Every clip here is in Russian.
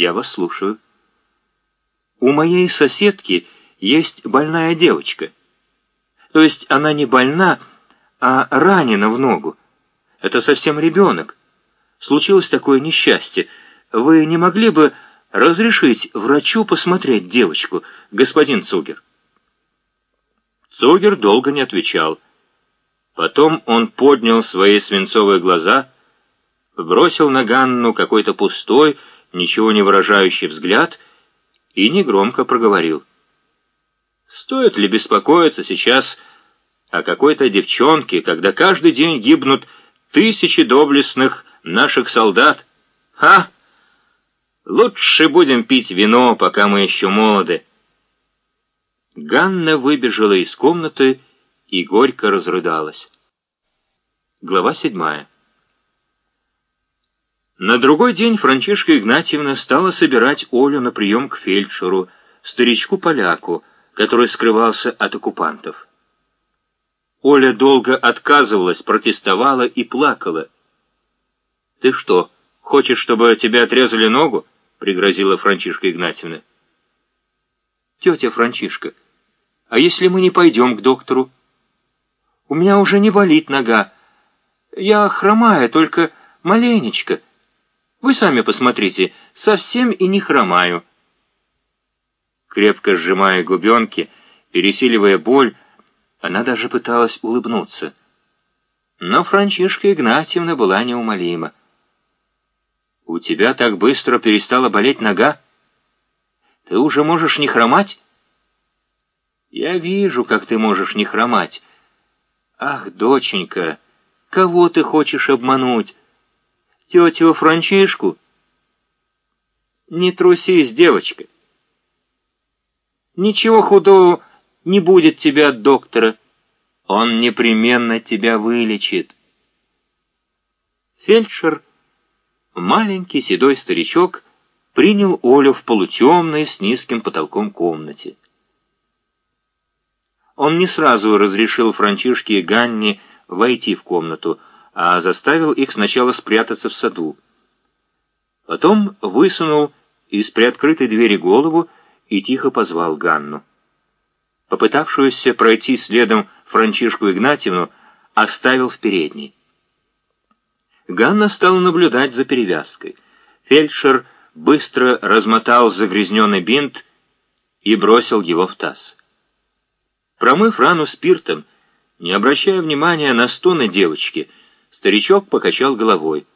Я вас слушаю. У моей соседки есть больная девочка. То есть она не больна, а ранена в ногу. Это совсем ребенок. Случилось такое несчастье. Вы не могли бы разрешить врачу посмотреть девочку, господин Цугер?» Цугер долго не отвечал. Потом он поднял свои свинцовые глаза, бросил на Ганну какой-то пустой, ничего не выражающий взгляд и негромко проговорил. «Стоит ли беспокоиться сейчас о какой-то девчонке, когда каждый день гибнут тысячи доблестных наших солдат? А? Лучше будем пить вино, пока мы еще молоды». Ганна выбежала из комнаты и горько разрыдалась. Глава седьмая. На другой день Франчишка Игнатьевна стала собирать Олю на прием к фельдшеру, старичку-поляку, который скрывался от оккупантов. Оля долго отказывалась, протестовала и плакала. «Ты что, хочешь, чтобы тебе отрезали ногу?» — пригрозила Франчишка Игнатьевна. «Тетя Франчишка, а если мы не пойдем к доктору? У меня уже не болит нога. Я хромая, только маленечко. Вы сами посмотрите, совсем и не хромаю». Крепко сжимая губенки, пересиливая боль, она даже пыталась улыбнуться. Но Франчишка Игнатьевна была неумолима. «У тебя так быстро перестала болеть нога? Ты уже можешь не хромать?» «Я вижу, как ты можешь не хромать. Ах, доченька, кого ты хочешь обмануть? Тетю Франчишку?» «Не трусись, девочка. Ничего худого не будет тебя от доктора. Он непременно тебя вылечит. Фельдшер, маленький седой старичок, принял Олю в полутемной с низким потолком комнате. Он не сразу разрешил Франчишке и Ганне войти в комнату, а заставил их сначала спрятаться в саду. Потом высунул из приоткрытой двери голову и тихо позвал Ганну попытавшуюся пройти следом Франчишку Игнатьевну, оставил в передней. Ганна стала наблюдать за перевязкой. Фельдшер быстро размотал загрязненный бинт и бросил его в таз. Промыв рану спиртом, не обращая внимания на стоны девочки, старичок покачал головой.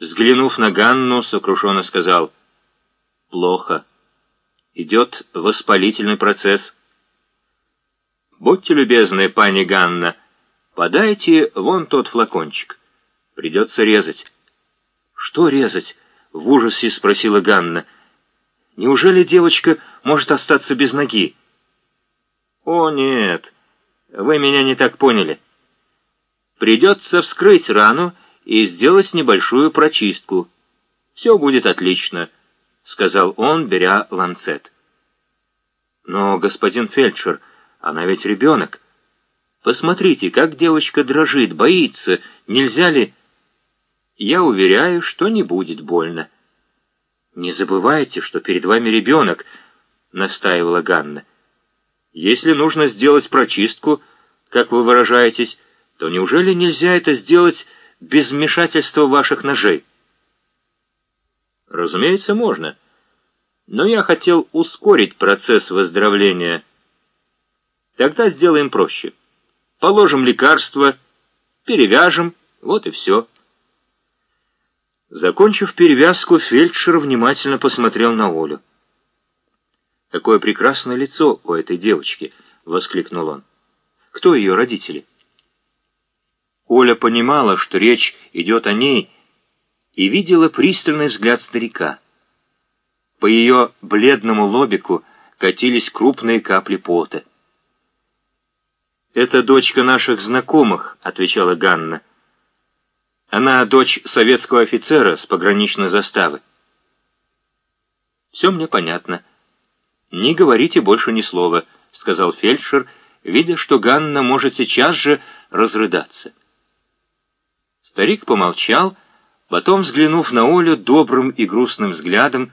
Взглянув на Ганну, сокрушенно сказал «Плохо» идет воспалительный процесс. Будьте любезны, пани Ганна, подайте вон тот флакончик. Придется резать. Что резать? В ужасе спросила Ганна. Неужели девочка может остаться без ноги? О, нет, вы меня не так поняли. Придется вскрыть рану и сделать небольшую прочистку. Все будет отлично. — сказал он, беря ланцет. «Но, господин фельдшер, она ведь ребенок. Посмотрите, как девочка дрожит, боится. Нельзя ли...» «Я уверяю, что не будет больно». «Не забывайте, что перед вами ребенок», — настаивала Ганна. «Если нужно сделать прочистку, как вы выражаетесь, то неужели нельзя это сделать без вмешательства ваших ножей?» Разумеется, можно. Но я хотел ускорить процесс выздоровления. Тогда сделаем проще. Положим лекарство, перевяжем, вот и все. Закончив перевязку, фельдшер внимательно посмотрел на Олю. «Какое прекрасное лицо у этой девочки!» — воскликнул он. «Кто ее родители?» Оля понимала, что речь идет о ней, и видела пристальный взгляд старика. По ее бледному лобику катились крупные капли пота. «Это дочка наших знакомых», — отвечала Ганна. «Она дочь советского офицера с пограничной заставы». «Все мне понятно. Не говорите больше ни слова», — сказал фельдшер, видя, что Ганна может сейчас же разрыдаться. Старик помолчал, — Потом, взглянув на Олю добрым и грустным взглядом,